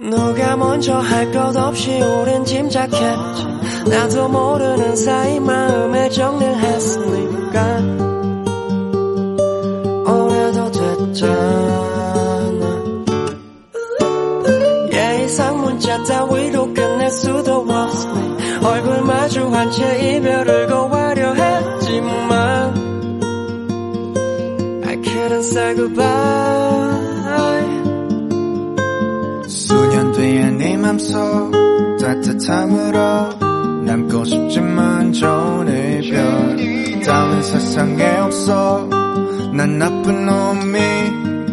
누가 먼저 할 것 없이 오랜 짐작했지. 나도 모르는 사이 마음에 정리를 했으니까. 오래도 됐잖아. 예의상 문자 따위로 끝낼 수도 없으니 얼굴 마주한 채 이별을 고하려 했지만 I couldn't say goodbye 맘속 따뜻함으로 남고 싶지만 좋은 이별 다음은 세상에 없어. 난 나쁜 놈이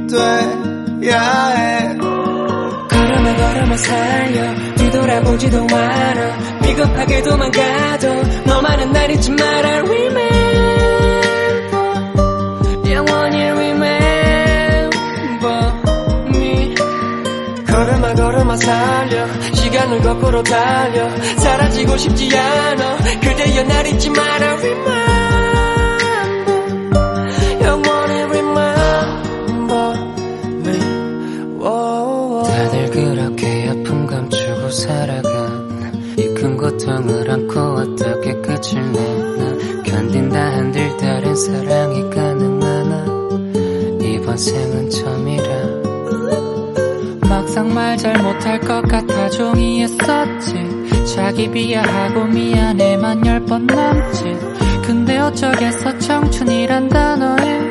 돼야 해. 걸음아 걸음아 살려 뒤돌아보지도 않아. 비겁하게 도망가도 너만은 날 잊지 마라 Remember 영원 살려. 시간을 거꾸로 달려. 사라지고 싶지 않아. 그대여 날 잊지 마라. Remember. 영원히 remember. Me. 다들 그렇게 아픔 감추고 살아간 이큰 고통을 안고 어떻게 끝을 내나 견딘다 한들 다른 사랑이 가능하나. 이번 생은 잘 못할 것 같아 종이했었지. 자기 비하하고 미안해만 열번 남지. 근데 어쩌겠어 청춘이란 단어에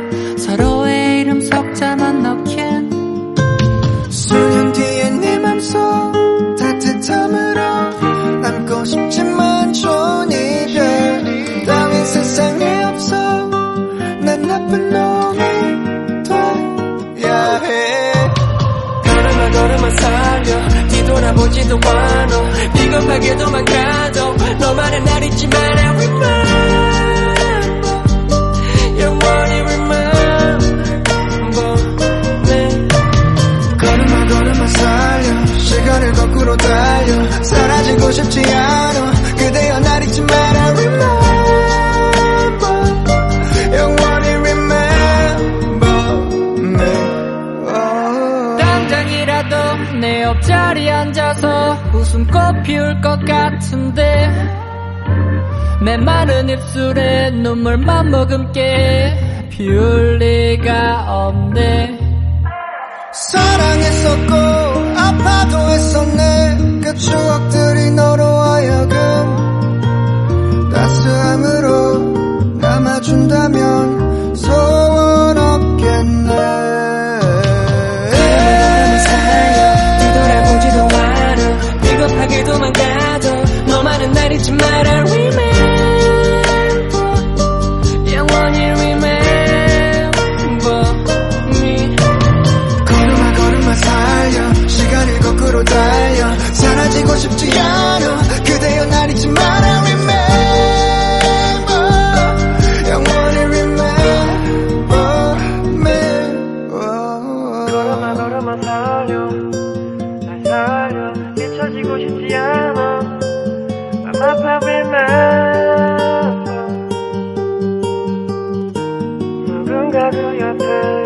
걸음아 살려 뒤돌아보지도 않아. 비겁하게 도망가도 너만은 날 잊지 마라 Remember 영원히 remember me 걸음아 걸음아 살려. 시간을 거꾸로 달려. 사라지고 싶지 않아 당장이라도 내 옆자리에 앉아서 웃음꽃 피울 것 같은데 메마른 입술에 눈물만 머금게 피울 리가 없네. 사랑했었고 사라지고 싶지 않아. 그대여 날 잊지 마라 Remember. 영원히 Remember. me 걸어만 걸어만 살려 날 살려 잊혀지고 싶지 않아 I'm 아파 Remember 누군가 그 옆에